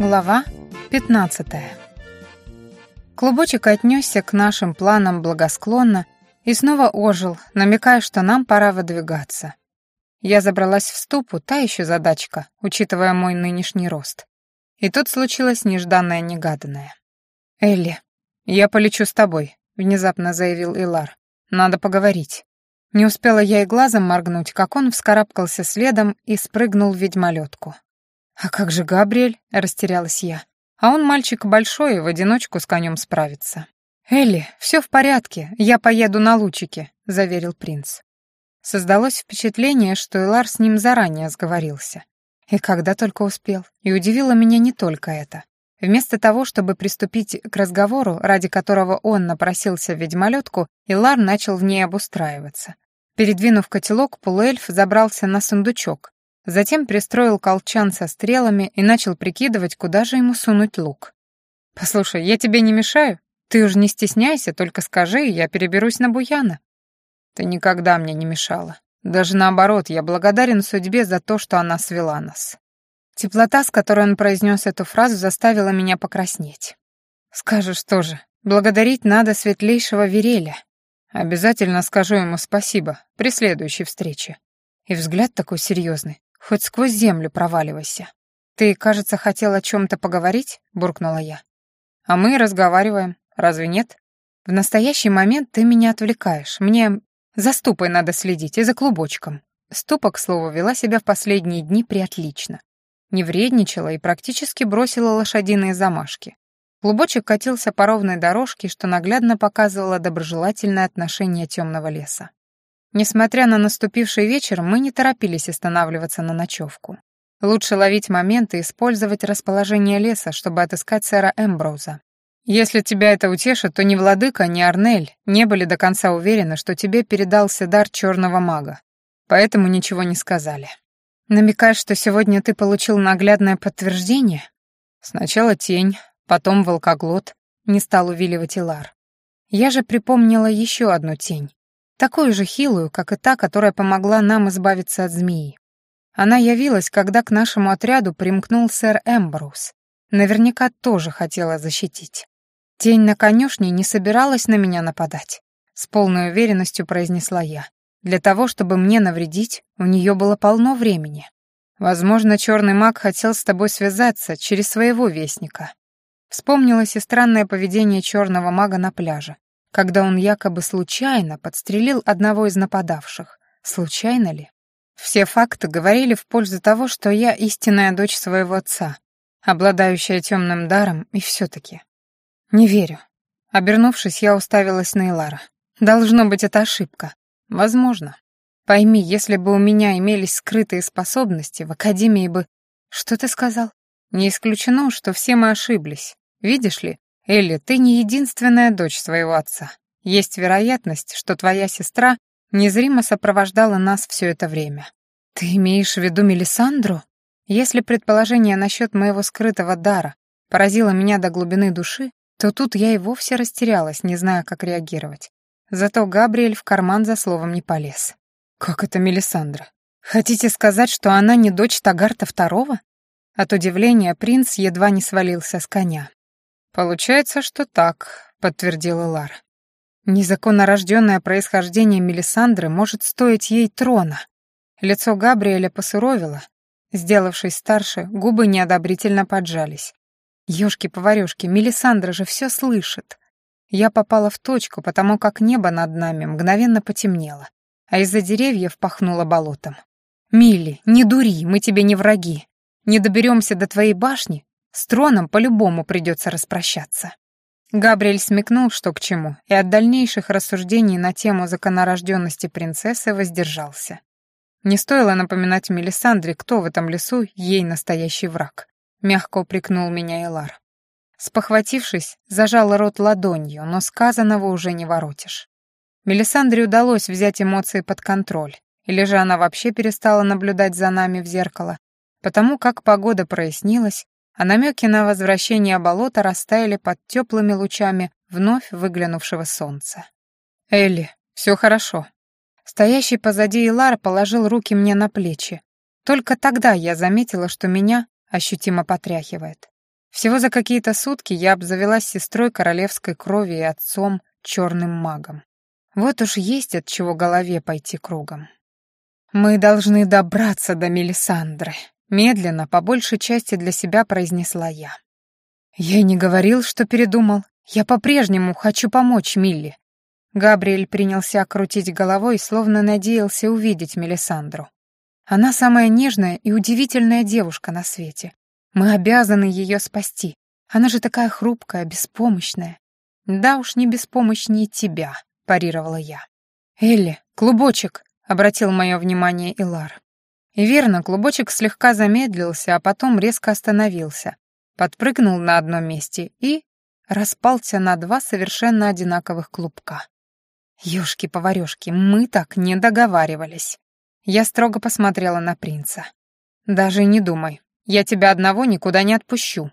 Глава 15. Клубочек отнесся к нашим планам благосклонно и снова ожил, намекая, что нам пора выдвигаться. Я забралась в ступу, та еще задачка, учитывая мой нынешний рост. И тут случилось нежданное-негаданное. «Элли, я полечу с тобой», — внезапно заявил Илар. «Надо поговорить». Не успела я и глазом моргнуть, как он вскарабкался следом и спрыгнул в ведьмолетку. «А как же Габриэль?» — растерялась я. «А он мальчик большой и в одиночку с конем справится». «Элли, все в порядке, я поеду на лучике», — заверил принц. Создалось впечатление, что Элар с ним заранее сговорился. И когда только успел. И удивило меня не только это. Вместо того, чтобы приступить к разговору, ради которого он напросился в ведьмолетку, Илар начал в ней обустраиваться. Передвинув котелок, полуэльф забрался на сундучок, Затем пристроил колчан со стрелами и начал прикидывать, куда же ему сунуть лук. «Послушай, я тебе не мешаю? Ты уж не стесняйся, только скажи, я переберусь на Буяна». «Ты никогда мне не мешала. Даже наоборот, я благодарен судьбе за то, что она свела нас». Теплота, с которой он произнес эту фразу, заставила меня покраснеть. «Скажешь тоже, благодарить надо светлейшего Вереля. Обязательно скажу ему спасибо при следующей встрече». И взгляд такой серьезный. Хоть сквозь землю проваливайся. Ты, кажется, хотел о чем-то поговорить, буркнула я. А мы разговариваем, разве нет? В настоящий момент ты меня отвлекаешь. Мне за ступой надо следить и за клубочком. Ступа, к слову, вела себя в последние дни приотлично. Не вредничала и практически бросила лошадиные замашки. Клубочек катился по ровной дорожке, что наглядно показывало доброжелательное отношение темного леса. Несмотря на наступивший вечер, мы не торопились останавливаться на ночевку. Лучше ловить моменты и использовать расположение леса, чтобы отыскать сэра Эмброуза. Если тебя это утешит, то ни Владыка, ни Арнель не были до конца уверены, что тебе передался дар черного мага, поэтому ничего не сказали. Намекаешь, что сегодня ты получил наглядное подтверждение? Сначала тень, потом волкоглот, не стал увиливать Илар. Я же припомнила еще одну тень, такую же хилую, как и та, которая помогла нам избавиться от змеи. Она явилась, когда к нашему отряду примкнул сэр Эмброуз. Наверняка тоже хотела защитить. Тень на конюшне не собиралась на меня нападать. С полной уверенностью произнесла я. Для того, чтобы мне навредить, у нее было полно времени. Возможно, черный маг хотел с тобой связаться через своего вестника. Вспомнилось и странное поведение черного мага на пляже когда он якобы случайно подстрелил одного из нападавших. Случайно ли? Все факты говорили в пользу того, что я истинная дочь своего отца, обладающая темным даром, и все-таки. Не верю. Обернувшись, я уставилась на Илара. Должно быть, это ошибка. Возможно. Пойми, если бы у меня имелись скрытые способности, в Академии бы... Что ты сказал? Не исключено, что все мы ошиблись. Видишь ли, «Элли, ты не единственная дочь своего отца. Есть вероятность, что твоя сестра незримо сопровождала нас все это время. Ты имеешь в виду Мелисандру? Если предположение насчет моего скрытого дара поразило меня до глубины души, то тут я и вовсе растерялась, не зная, как реагировать. Зато Габриэль в карман за словом не полез. «Как это Мелисандра? Хотите сказать, что она не дочь Тагарта Второго?» От удивления принц едва не свалился с коня. «Получается, что так», — подтвердила Лар. «Незаконно рожденное происхождение Мелисандры может стоить ей трона». Лицо Габриэля посуровило. Сделавшись старше, губы неодобрительно поджались. Ёшки-поварёшки, Мелисандра же всё слышит. Я попала в точку, потому как небо над нами мгновенно потемнело, а из-за деревьев пахнуло болотом. «Милли, не дури, мы тебе не враги. Не доберёмся до твоей башни, с троном по-любому придется распрощаться. Габриэль смекнул, что к чему, и от дальнейших рассуждений на тему законорожденности принцессы воздержался. Не стоило напоминать Мелисандре, кто в этом лесу ей настоящий враг. Мягко упрекнул меня Элар. Спохватившись, зажала рот ладонью, но сказанного уже не воротишь. Мелисандре удалось взять эмоции под контроль, или же она вообще перестала наблюдать за нами в зеркало, потому как погода прояснилась, а намеки на возвращение болота растаяли под теплыми лучами вновь выглянувшего солнца. «Элли, все хорошо». Стоящий позади Илар положил руки мне на плечи. Только тогда я заметила, что меня ощутимо потряхивает. Всего за какие-то сутки я обзавелась сестрой королевской крови и отцом, черным магом. Вот уж есть от чего голове пойти кругом. «Мы должны добраться до Мелисандры», — медленно, по большей части для себя произнесла я. «Я и не говорил, что передумал. Я по-прежнему хочу помочь Милли». Габриэль принялся крутить головой, словно надеялся увидеть Мелисандру. Она самая нежная и удивительная девушка на свете. Мы обязаны ее спасти. Она же такая хрупкая, беспомощная. Да уж не беспомощнее тебя, парировала я. Элли, клубочек, обратил мое внимание Илар. И верно, клубочек слегка замедлился, а потом резко остановился, подпрыгнул на одном месте и распался на два совершенно одинаковых клубка. Ёшки-поварёшки, мы так не договаривались. Я строго посмотрела на принца. «Даже не думай, я тебя одного никуда не отпущу».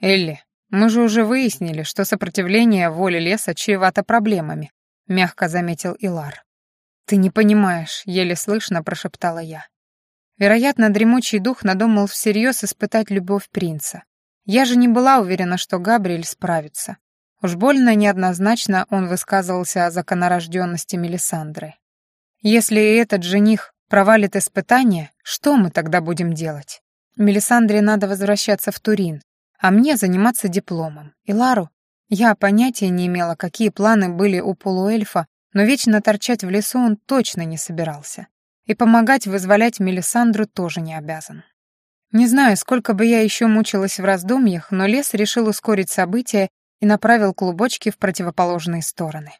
«Элли, мы же уже выяснили, что сопротивление воле леса чревато проблемами», — мягко заметил Илар. «Ты не понимаешь», — еле слышно прошептала я. Вероятно, дремучий дух надумал всерьез испытать любовь принца. Я же не была уверена, что Габриэль справится. Уж больно неоднозначно он высказывался о законорожденности Мелисандры. Если этот жених провалит испытание, что мы тогда будем делать? Мелисандре надо возвращаться в Турин, а мне заниматься дипломом. И Лару? Я понятия не имела, какие планы были у полуэльфа, но вечно торчать в лесу он точно не собирался. И помогать вызволять Мелисандру тоже не обязан. Не знаю, сколько бы я еще мучилась в раздумьях, но лес решил ускорить события и направил клубочки в противоположные стороны.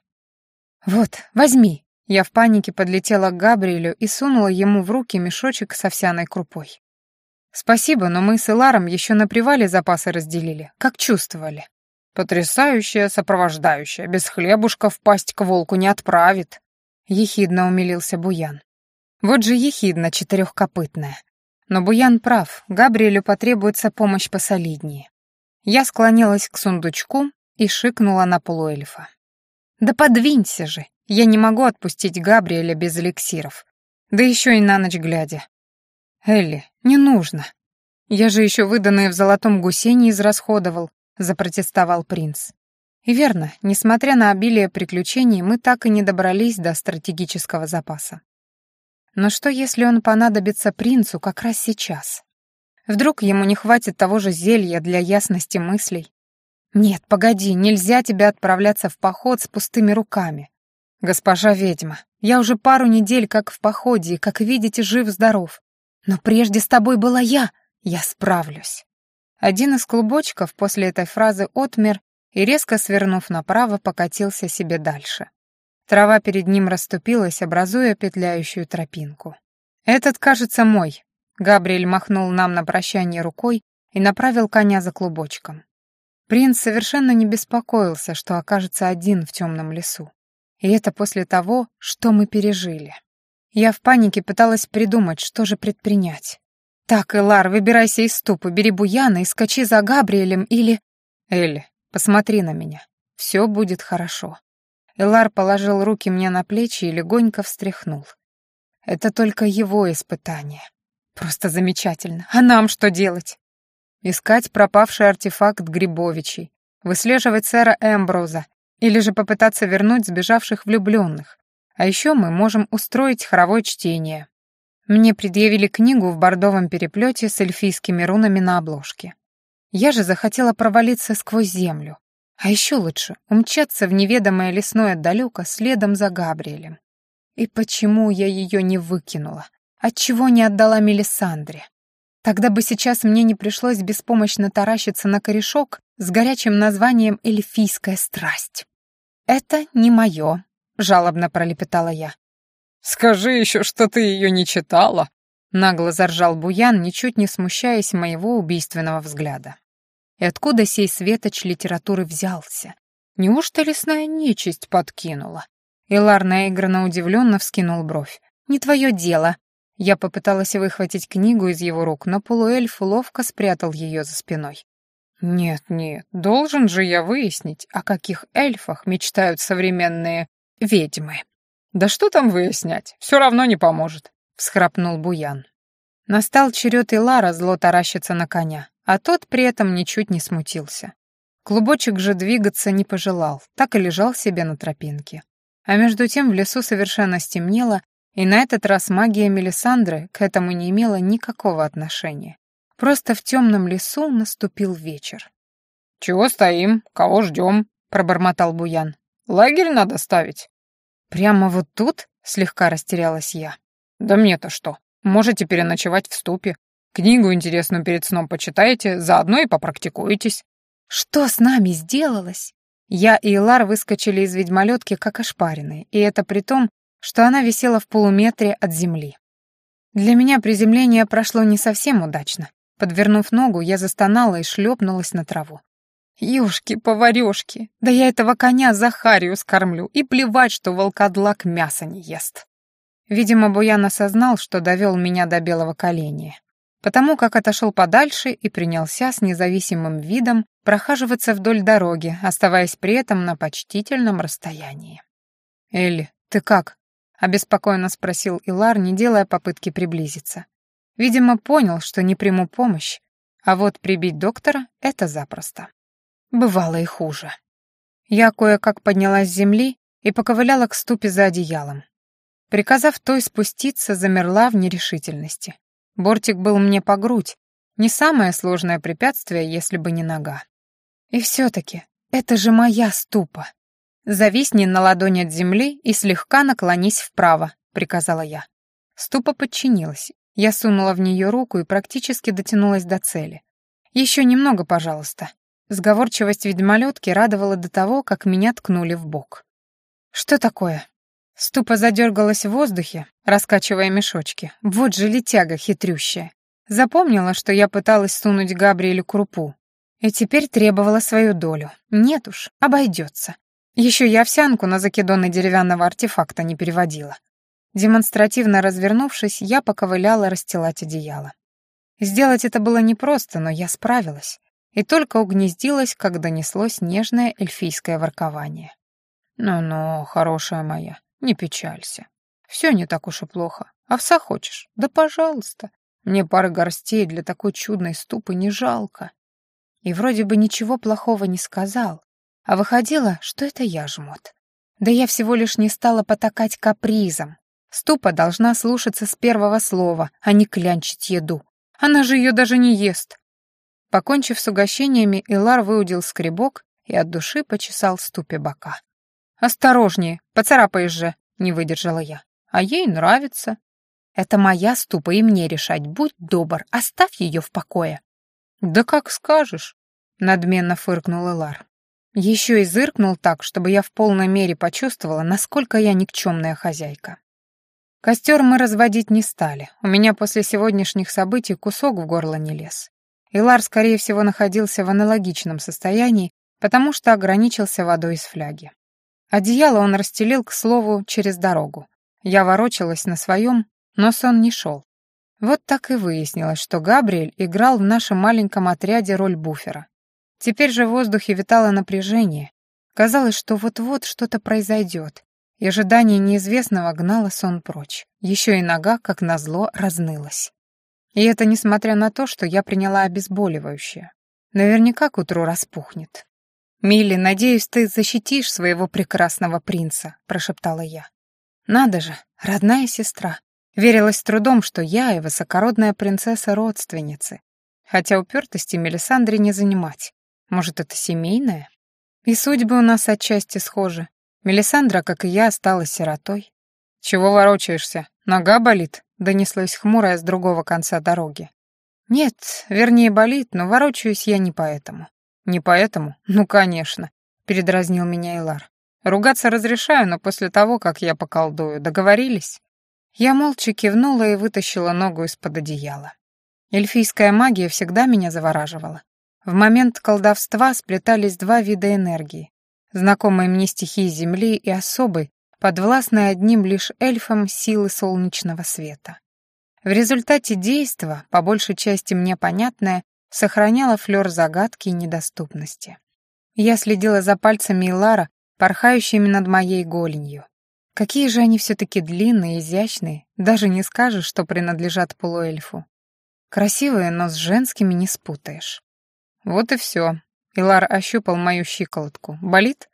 «Вот, возьми», я в панике подлетела к Габриэлю и сунула ему в руки мешочек с овсяной крупой. «Спасибо, но мы с Иларом еще на привале запасы разделили. Как чувствовали?» «Потрясающая сопровождающая. Без хлебушка в пасть к волку не отправит», — ехидно умилился Буян. «Вот же ехидно четырехкопытная. Но Буян прав, Габриэлю потребуется помощь посолиднее». Я склонилась к сундучку и шикнула на полуэльфа. «Да подвинься же! Я не могу отпустить Габриэля без эликсиров. Да еще и на ночь глядя. Элли, не нужно. Я же еще выданные в золотом гусе не израсходовал, запротестовал принц. И верно, несмотря на обилие приключений, мы так и не добрались до стратегического запаса. Но что, если он понадобится принцу как раз сейчас? Вдруг ему не хватит того же зелья для ясности мыслей? Нет, погоди, нельзя тебе отправляться в поход с пустыми руками. «Госпожа ведьма, я уже пару недель как в походе, как видите, жив-здоров. Но прежде с тобой была я, я справлюсь». Один из клубочков после этой фразы отмер и, резко свернув направо, покатился себе дальше. Трава перед ним расступилась, образуя петляющую тропинку. «Этот, кажется, мой», — Габриэль махнул нам на прощание рукой и направил коня за клубочком. Принц совершенно не беспокоился, что окажется один в темном лесу. И это после того, что мы пережили. Я в панике пыталась придумать, что же предпринять. «Так, Элар, выбирайся из ступы, бери Буяна и скачи за Габриэлем или...» «Элли, посмотри на меня. Все будет хорошо». Элар положил руки мне на плечи и легонько встряхнул. «Это только его испытание. Просто замечательно. А нам что делать?» «Искать пропавший артефакт Грибовичей, выслеживать сэра Эмброуза или же попытаться вернуть сбежавших влюбленных. А еще мы можем устроить хоровое чтение. Мне предъявили книгу в бордовом переплете с эльфийскими рунами на обложке. Я же захотела провалиться сквозь землю. А еще лучше умчаться в неведомое лесное далеко следом за Габриэлем. И почему я ее не выкинула? Отчего не отдала Мелисандре? Тогда бы сейчас мне не пришлось беспомощно таращиться на корешок с горячим названием «Эльфийская страсть». «Это не мое», — жалобно пролепетала я. «Скажи еще, что ты ее не читала», — нагло заржал Буян, ничуть не смущаясь моего убийственного взгляда. И откуда сей светоч литературы взялся? Неужто лесная нечисть подкинула? Илар наигранно удивленно вскинул бровь. «Не твое дело». Я попыталась выхватить книгу из его рук, но полуэльф ловко спрятал ее за спиной. Нет, нет, должен же я выяснить, о каких эльфах мечтают современные ведьмы. Да что там выяснять, все равно не поможет, всхрапнул Буян. Настал черед Илара зло таращиться на коня, а тот при этом ничуть не смутился. Клубочек же двигаться не пожелал, так и лежал себе на тропинке. А между тем в лесу совершенно стемнело, и на этот раз магия Мелисандры к этому не имела никакого отношения. Просто в темном лесу наступил вечер. «Чего стоим? Кого ждем?» — пробормотал Буян. «Лагерь надо ставить». «Прямо вот тут?» — слегка растерялась я. «Да мне-то что? Можете переночевать в ступе. Книгу интересную перед сном почитаете, заодно и попрактикуетесь». «Что с нами сделалось?» Я и Илар выскочили из ведьмолетки как ошпаренные, и это при том, что она висела в полуметре от земли. Для меня приземление прошло не совсем удачно. Подвернув ногу, я застонала и шлепнулась на траву. Ёшки-поварёшки, да я этого коня Захарию скормлю, и плевать, что волкодлак мясо не ест. Видимо, Буян осознал, что довел меня до белого коленя потому как отошел подальше и принялся с независимым видом прохаживаться вдоль дороги, оставаясь при этом на почтительном расстоянии. «Элли, ты как?» — обеспокоенно спросил Илар, не делая попытки приблизиться. Видимо, понял, что не приму помощь, а вот прибить доктора — это запросто. Бывало и хуже. Я кое-как поднялась с земли и поковыляла к ступе за одеялом. Приказав той спуститься, замерла в нерешительности. Бортик был мне по грудь, не самое сложное препятствие, если бы не нога. И все-таки, это же моя ступа. Зависни на ладони от земли и слегка наклонись вправо, приказала я. Ступа подчинилась. Я сунула в нее руку и практически дотянулась до цели. Еще немного, пожалуйста. Сговорчивость ведьмолетки радовала до того, как меня ткнули в бок. Что такое? Ступа задергалась в воздухе, раскачивая мешочки. Вот же летяга хитрющая. Запомнила, что я пыталась сунуть Габриэлю крупу. И теперь требовала свою долю. Нет уж, обойдется. Еще я овсянку на закидоны деревянного артефакта не переводила. Демонстративно развернувшись, я поковыляла расстилать одеяло. Сделать это было непросто, но я справилась. И только угнездилась, как донеслось нежное эльфийское воркование. «Ну-ну, хорошая моя, не печалься. Все не так уж и плохо. Овса хочешь? Да пожалуйста. Мне пары горстей для такой чудной ступы не жалко. И вроде бы ничего плохого не сказал, а выходило, что это я жмот. Да я всего лишь не стала потакать капризом. Ступа должна слушаться с первого слова, а не клянчить еду. Она же ее даже не ест. Покончив с угощениями, Илар выудил скребок и от души почесал ступе бока. «Осторожнее, поцарапаешь же», — не выдержала я. «А ей нравится». «Это моя ступа, и мне решать. Будь добр, оставь ее в покое». «Да как скажешь», — надменно фыркнул Лар. Еще и зыркнул так, чтобы я в полной мере почувствовала, насколько я никчемная хозяйка. Костер мы разводить не стали. У меня после сегодняшних событий кусок в горло не лез. Илар, скорее всего, находился в аналогичном состоянии, потому что ограничился водой из фляги. Одеяло он расстелил, к слову, через дорогу. Я ворочалась на своем, но сон не шел. Вот так и выяснилось, что Габриэль играл в нашем маленьком отряде роль буфера. Теперь же в воздухе витало напряжение. Казалось, что вот-вот что-то произойдет, и ожидание неизвестного гнало сон прочь. Еще и нога, как назло, разнылась. И это несмотря на то, что я приняла обезболивающее. Наверняка к утру распухнет. «Милли, надеюсь, ты защитишь своего прекрасного принца», — прошептала я. «Надо же, родная сестра». Верилась трудом, что я и высокородная принцесса родственницы. Хотя упертости Мелисандре не занимать. Может, это семейное? И судьбы у нас отчасти схожи. Мелисандра, как и я, осталась сиротой. «Чего ворочаешься? Нога болит?» — донеслось хмурое с другого конца дороги. «Нет, вернее, болит, но ворочаюсь я не поэтому. «Не поэтому? Ну, конечно», — передразнил меня Илар. «Ругаться разрешаю, но после того, как я поколдую, договорились?» Я молча кивнула и вытащила ногу из-под одеяла. Эльфийская магия всегда меня завораживала. В момент колдовства сплетались два вида энергии. Знакомые мне стихии Земли и особый, подвластный одним лишь эльфам силы солнечного света. В результате действа, по большей части мне понятное, сохраняла флёр загадки и недоступности. Я следила за пальцами Илара, порхающими над моей голенью. Какие же они все-таки длинные, изящные, даже не скажешь, что принадлежат полуэльфу. Красивые, но с женскими не спутаешь. Вот и все. Илар ощупал мою щиколотку. Болит?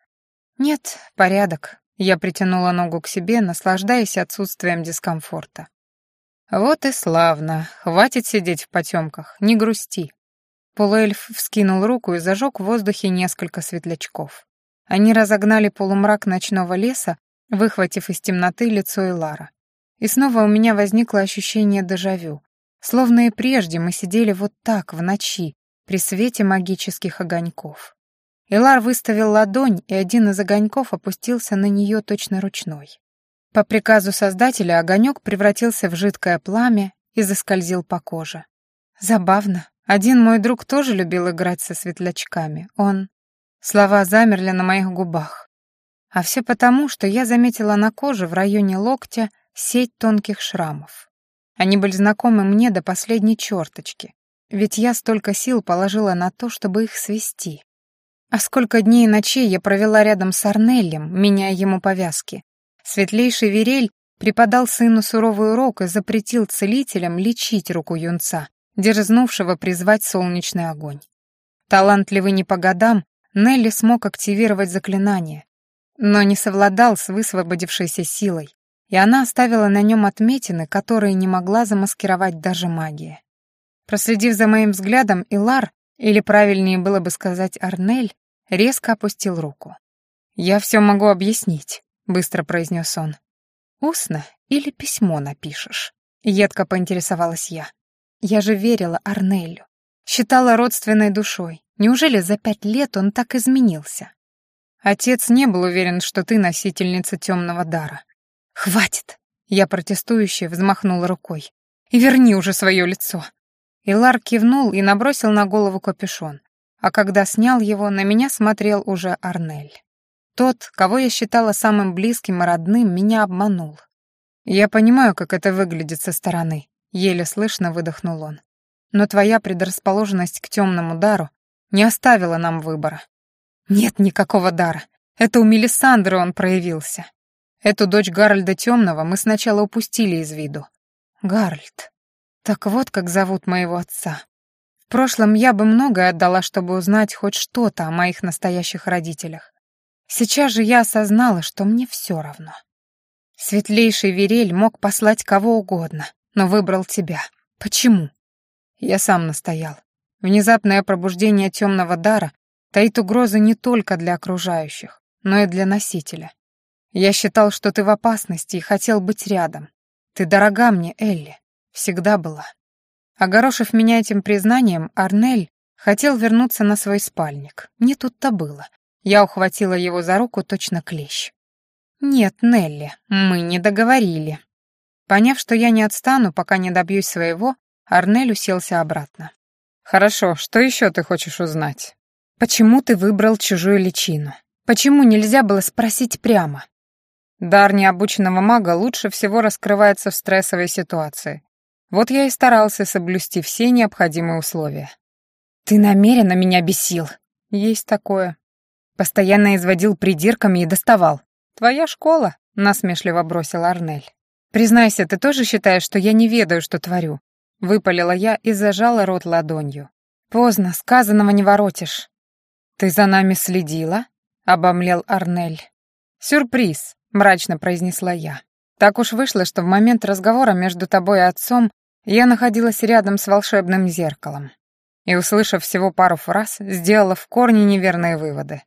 Нет, порядок. Я притянула ногу к себе, наслаждаясь отсутствием дискомфорта. Вот и славно. Хватит сидеть в потемках, не грусти. Полуэльф вскинул руку и зажег в воздухе несколько светлячков. Они разогнали полумрак ночного леса, выхватив из темноты лицо Илара. И снова у меня возникло ощущение дежавю. Словно и прежде мы сидели вот так, в ночи, при свете магических огоньков. Илар выставил ладонь, и один из огоньков опустился на нее точно ручной. По приказу Создателя огонек превратился в жидкое пламя и заскользил по коже. Забавно. Один мой друг тоже любил играть со светлячками. Он... Слова замерли на моих губах. А все потому, что я заметила на коже в районе локтя сеть тонких шрамов. Они были знакомы мне до последней черточки, ведь я столько сил положила на то, чтобы их свести. А сколько дней и ночей я провела рядом с Арнелем, меняя ему повязки. Светлейший Верель преподал сыну суровый урок и запретил целителям лечить руку юнца, дерзнувшего призвать солнечный огонь. Талантливый не по годам, Нелли смог активировать заклинание, но не совладал с высвободившейся силой, и она оставила на нем отметины, которые не могла замаскировать даже магия. Проследив за моим взглядом, Илар или правильнее было бы сказать Арнель, резко опустил руку. «Я все могу объяснить», — быстро произнес он. «Устно или письмо напишешь?» — едко поинтересовалась я. «Я же верила Арнелю, считала родственной душой. Неужели за пять лет он так изменился?» «Отец не был уверен, что ты носительница темного дара». «Хватит!» — я протестующе взмахнула рукой. «И верни уже свое лицо!» Илар кивнул и набросил на голову капюшон, а когда снял его, на меня смотрел уже Арнель. Тот, кого я считала самым близким и родным, меня обманул. «Я понимаю, как это выглядит со стороны», — еле слышно выдохнул он. «Но твоя предрасположенность к темному дару не оставила нам выбора». «Нет никакого дара. Это у Мелисандры он проявился. Эту дочь Гарольда Темного мы сначала упустили из виду». «Гарольд», так вот, как зовут моего отца. В прошлом я бы многое отдала, чтобы узнать хоть что-то о моих настоящих родителях. Сейчас же я осознала, что мне все равно. Светлейший Верель мог послать кого угодно, но выбрал тебя. Почему? Я сам настоял. Внезапное пробуждение темного дара таит угрозы не только для окружающих, но и для носителя. Я считал, что ты в опасности и хотел быть рядом. Ты дорога мне, Элли. Всегда была. Огорошив меня этим признанием, Арнель хотел вернуться на свой спальник. Не тут-то было. Я ухватила его за руку точно клещ. «Нет, Нелли, мы не договорили». Поняв, что я не отстану, пока не добьюсь своего, Арнель уселся обратно. «Хорошо, что еще ты хочешь узнать?» «Почему ты выбрал чужую личину? Почему нельзя было спросить прямо?» Дар необученного мага лучше всего раскрывается в стрессовой ситуации, вот я и старался соблюсти все необходимые условия. «Ты намеренно меня бесил?» «Есть такое». Постоянно изводил придирками и доставал. «Твоя школа», — насмешливо бросил Арнель. «Признайся, ты тоже считаешь, что я не ведаю, что творю?» Выпалила я и зажала рот ладонью. «Поздно, сказанного не воротишь». «Ты за нами следила?» — обомлел Арнель. «Сюрприз», — мрачно произнесла я. Так уж вышло, что в момент разговора между тобой и отцом я находилась рядом с волшебным зеркалом. И, услышав всего пару фраз, сделала в корне неверные выводы.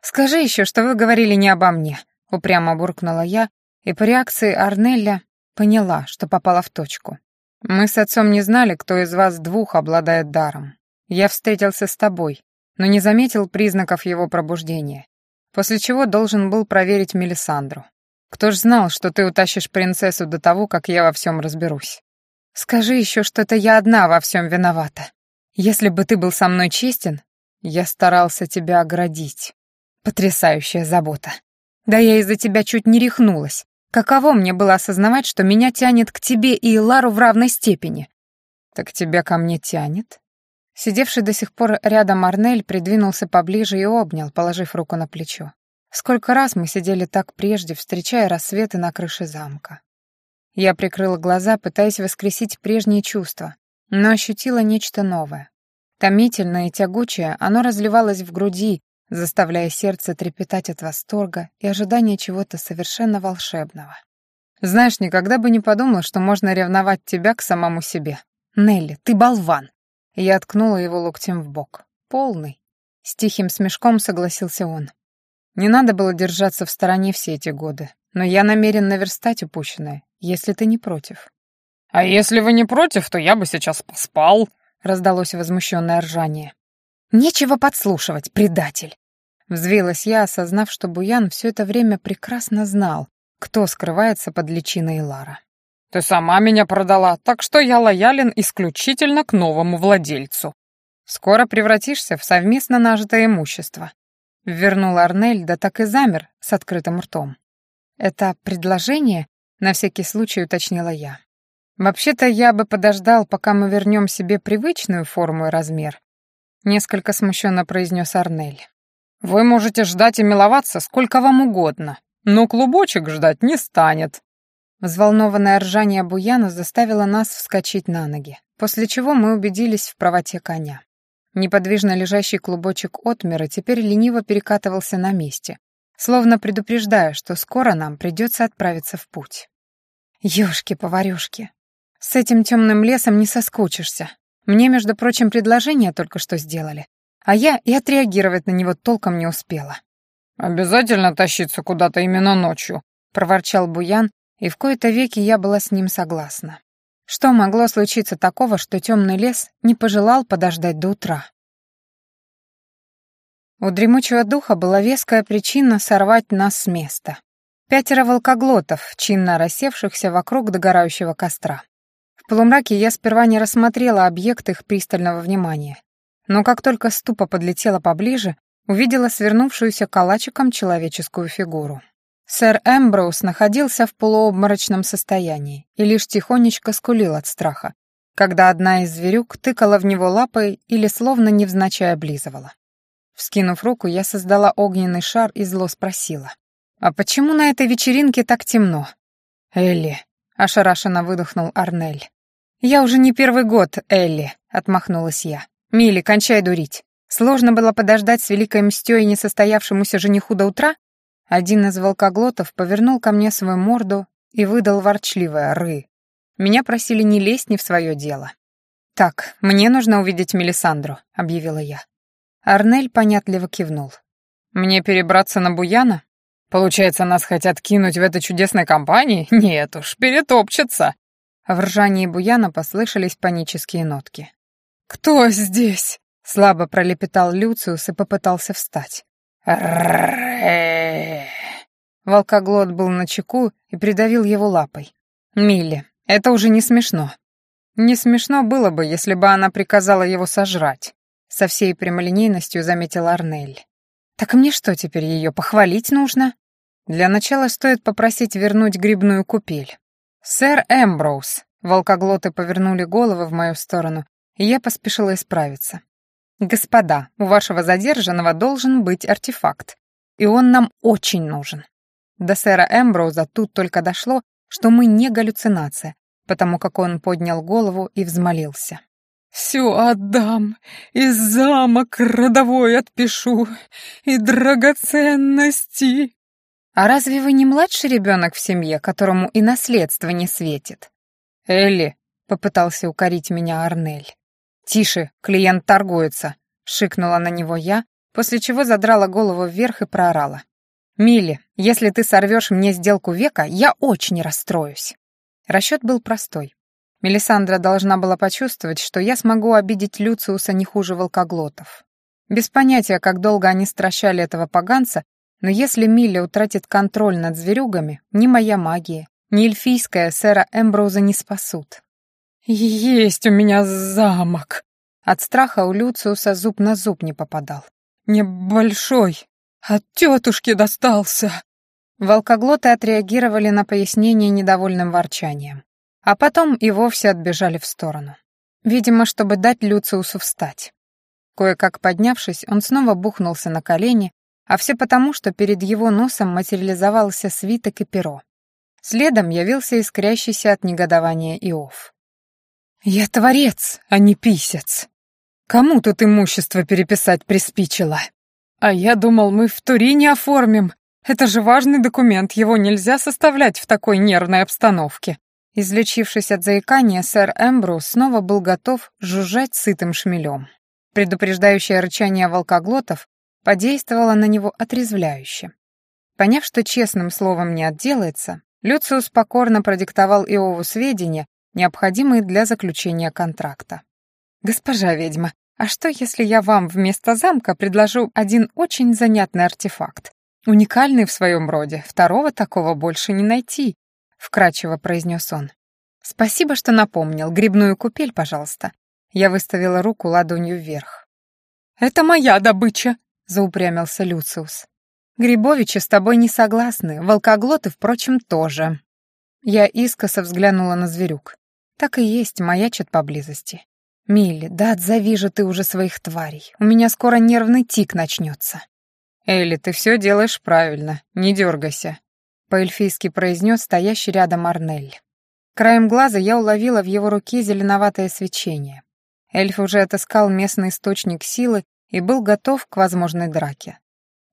«Скажи еще, что вы говорили не обо мне», — упрямо буркнула я, и по реакции Арнелля поняла, что попала в точку. «Мы с отцом не знали, кто из вас двух обладает даром. Я встретился с тобой, но не заметил признаков его пробуждения, после чего должен был проверить Мелисандру. Кто ж знал, что ты утащишь принцессу до того, как я во всем разберусь? Скажи еще, что это я одна во всем виновата. Если бы ты был со мной честен, я старался тебя оградить. Потрясающая забота. Да я из-за тебя чуть не рехнулась. Каково мне было осознавать, что меня тянет к тебе и Лару в равной степени? Так тебя ко мне тянет? Сидевший до сих пор рядом Арнель придвинулся поближе и обнял, положив руку на плечо. Сколько раз мы сидели так прежде, встречая рассветы на крыше замка. Я прикрыла глаза, пытаясь воскресить прежние чувства, но ощутила нечто новое. Томительное и тягучее, оно разливалось в груди, заставляя сердце трепетать от восторга и ожидания чего-то совершенно волшебного. Знаешь, никогда бы не подумал, что можно ревновать тебя к самому себе. Нелли, ты болван. Я откнула его локтем в бок. Полный. С тихим смешком согласился он. Не надо было держаться в стороне все эти годы, но я намерен наверстать упущенное, если ты не против. «А если вы не против, то я бы сейчас поспал», — раздалось возмущенное ржание. «Нечего подслушивать, предатель!» Взвилась я, осознав, что Буян все это время прекрасно знал, кто скрывается под личиной Лара. «Ты сама меня продала, так что я лоялен исключительно к новому владельцу». «Скоро превратишься в совместно нажитое имущество», — вернул Арнель, да так и замер с открытым ртом. «Это предложение?» — на всякий случай уточнила я. «Вообще-то я бы подождал, пока мы вернем себе привычную форму и размер», — несколько смущенно произнес Арнель. «Вы можете ждать и миловаться сколько вам угодно, но клубочек ждать не станет». Взволнованное ржание Буяна заставило нас вскочить на ноги, после чего мы убедились в правоте коня. Неподвижно лежащий клубочек отмера теперь лениво перекатывался на месте, словно предупреждая, что скоро нам придется отправиться в путь. Ёшки-поварёшки, с этим темным лесом не соскучишься. Мне, между прочим, предложение только что сделали, а я и отреагировать на него толком не успела. «Обязательно тащиться куда-то именно ночью», — проворчал Буян, и в кои-то веки я была с ним согласна. Что могло случиться такого, что темный лес не пожелал подождать до утра? У дремучего духа была веская причина сорвать нас с места. Пятеро волкоглотов, чинно рассевшихся вокруг догорающего костра. В полумраке я сперва не рассмотрела объект их пристального внимания, но как только ступа подлетела поближе, увидела свернувшуюся калачиком человеческую фигуру. Сэр Эмброуз находился в полуобморочном состоянии и лишь тихонечко скулил от страха, когда одна из зверюк тыкала в него лапой или словно невзначай облизывала. Вскинув руку, я создала огненный шар и зло спросила. «А почему на этой вечеринке так темно?» «Элли», — ошарашенно выдохнул Арнель. «Я уже не первый год, Элли», — отмахнулась я. «Милли, кончай дурить. Сложно было подождать с великой мстёй несостоявшемуся жениху до утра?» Один из волкоглотов повернул ко мне свою морду и выдал ворчливое «ры». Меня просили не лезть не в свое дело. «Так, мне нужно увидеть Мелисандру», — объявила я. Арнель понятливо кивнул. «Мне перебраться на Буяна? Получается, нас хотят кинуть в этой чудесной компании? Нет уж, перетопчется!» В ржании Буяна послышались панические нотки. «Кто здесь?» — слабо пролепетал Люциус и попытался встать. Волкоглот был на чеку и придавил его лапой. «Милли, это уже не смешно». «Не смешно было бы, если бы она приказала его сожрать», — со всей прямолинейностью заметил Арнель. «Так мне что теперь, ее похвалить нужно?» «Для начала стоит попросить вернуть грибную купель». «Сэр Эмброуз», — волкоглоты повернули головы в мою сторону, и я поспешила исправиться. «Господа, у вашего задержанного должен быть артефакт, и он нам очень нужен». До сэра Эмброуза тут только дошло, что мы не галлюцинация, потому как он поднял голову и взмолился. «Все отдам, и замок родовой отпишу, и драгоценности». «А разве вы не младший ребенок в семье, которому и наследство не светит?» «Элли», — попытался укорить меня Арнель. «Тише, клиент торгуется», — шикнула на него я, после чего задрала голову вверх и проорала. «Милли, если ты сорвешь мне сделку века, я очень расстроюсь». Расчет был простой. Мелисандра должна была почувствовать, что я смогу обидеть Люциуса не хуже волкоглотов. Без понятия, как долго они стращали этого поганца, но если Милли утратит контроль над зверюгами, ни моя магия, ни эльфийская сэра Эмброуза не спасут. «Есть у меня замок!» От страха у Люциуса зуб на зуб не попадал. «Небольшой, от тетушки достался!» Волкоглоты отреагировали на пояснение недовольным ворчанием, а потом и вовсе отбежали в сторону. Видимо, чтобы дать Люциусу встать. Кое-как поднявшись, он снова бухнулся на колени, а все потому, что перед его носом материализовался свиток и перо. Следом явился искрящийся от негодования Иов. «Я творец, а не писец. Кому тут имущество переписать приспичило? А я думал, мы в Турине оформим. Это же важный документ, его нельзя составлять в такой нервной обстановке». Излечившись от заикания, сэр Эмбрус снова был готов жужжать сытым шмелем. Предупреждающее рычание волкоглотов подействовало на него отрезвляюще. Поняв, что честным словом не отделается, Люциус покорно продиктовал Иову сведения, необходимые для заключения контракта. «Госпожа ведьма, а что, если я вам вместо замка предложу один очень занятный артефакт? Уникальный в своем роде, второго такого больше не найти», — вкратчиво произнес он. «Спасибо, что напомнил. Грибную купель, пожалуйста». Я выставила руку ладонью вверх. «Это моя добыча», — заупрямился Люциус. «Грибовичи с тобой не согласны, волкоглоты, впрочем, тоже». Я искоса взглянула на зверюк. Так и есть, маячит поблизости. «Милли, да отзови же ты уже своих тварей. У меня скоро нервный тик начнется». «Элли, ты все делаешь правильно, не дергайся», — по-эльфийски произнес стоящий рядом Арнель. Краем глаза я уловила в его руке зеленоватое свечение. Эльф уже отыскал местный источник силы и был готов к возможной драке.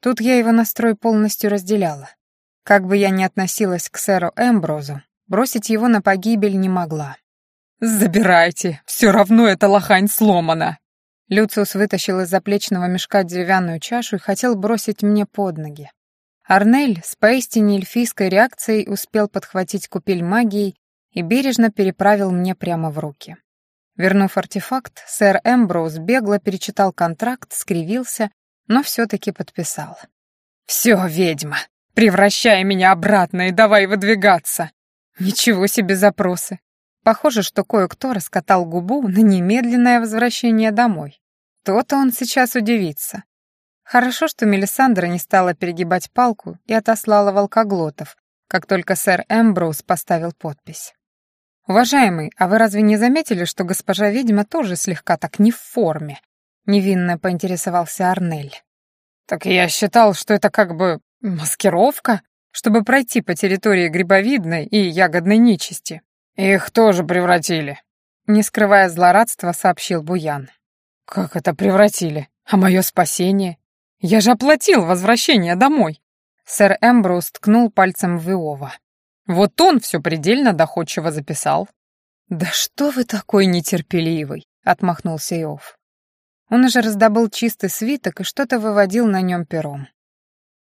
Тут я его настрой полностью разделяла. Как бы я ни относилась к сэру Эмброзу, бросить его на погибель не могла. «Забирайте, все равно эта лохань сломана!» Люциус вытащил из заплечного мешка деревянную чашу и хотел бросить мне под ноги. Арнель с поистине эльфийской реакцией успел подхватить купель магией и бережно переправил мне прямо в руки. Вернув артефакт, сэр Эмброуз бегло перечитал контракт, скривился, но все-таки подписал. «Все, ведьма, превращай меня обратно и давай выдвигаться!» Ничего себе запросы. Похоже, что кое-кто раскатал губу на немедленное возвращение домой. То-то он сейчас удивится. Хорошо, что Мелисандра не стала перегибать палку и отослала волкоглотов, как только сэр Эмброуз поставил подпись. «Уважаемый, а вы разве не заметили, что госпожа ведьма тоже слегка так не в форме?» — невинно поинтересовался Арнель. «Так я считал, что это как бы маскировка, чтобы пройти по территории грибовидной и ягодной нечисти. Их тоже превратили», — не скрывая злорадства, сообщил Буян. «Как это превратили? А мое спасение? Я же оплатил возвращение домой!» Сэр Эмброуз ткнул пальцем в Иова. Вот он все предельно доходчиво записал. «Да что вы такой нетерпеливый!» — отмахнулся Иов. Он уже раздобыл чистый свиток и что-то выводил на нем пером.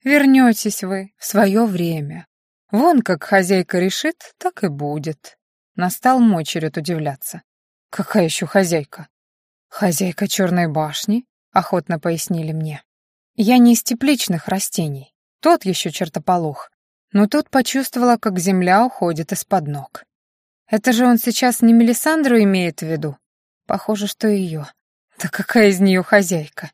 «Вернетесь вы в свое время. Вон как хозяйка решит, так и будет». Настал мой черед удивляться. «Какая еще хозяйка?» «Хозяйка черной башни», — охотно пояснили мне. «Я не из тепличных растений. Тот еще чертополох. Но тут почувствовала, как земля уходит из-под ног. Это же он сейчас не Мелисандру имеет в виду? Похоже, что ее. Да какая из нее хозяйка?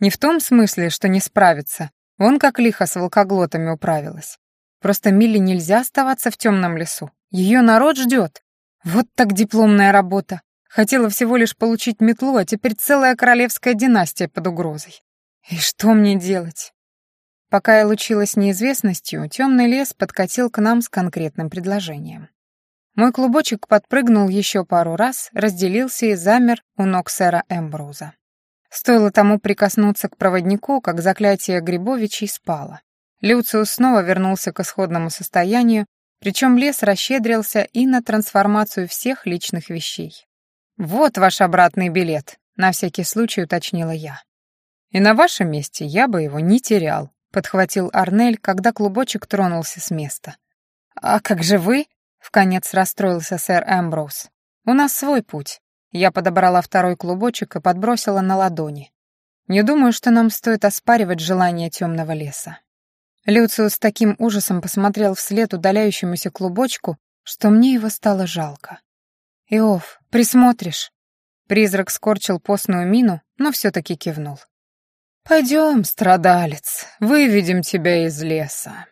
Не в том смысле, что не справится. Вон как лихо с волкоглотами управилась. Просто Миле нельзя оставаться в темном лесу. Ее народ ждет. Вот так дипломная работа. Хотела всего лишь получить метлу, а теперь целая королевская династия под угрозой. И что мне делать? Пока я лучилась неизвестностью, темный лес подкатил к нам с конкретным предложением. Мой клубочек подпрыгнул еще пару раз, разделился и замер у ног сэра Эмброуза. Стоило тому прикоснуться к проводнику, как заклятие Грибовичей спало. Люциус снова вернулся к исходному состоянию, причем лес расщедрился и на трансформацию всех личных вещей. «Вот ваш обратный билет», — на всякий случай уточнила я. «И на вашем месте я бы его не терял», подхватил Арнель, когда клубочек тронулся с места. «А как же вы?» — вконец расстроился сэр Эмброуз. «У нас свой путь». Я подобрала второй клубочек и подбросила на ладони. Не думаю, что нам стоит оспаривать желание темного леса. Люциус с таким ужасом посмотрел вслед удаляющемуся клубочку, что мне его стало жалко. «Иов, присмотришь?» Призрак скорчил постную мину, но все-таки кивнул. «Пойдем, страдалец, выведем тебя из леса».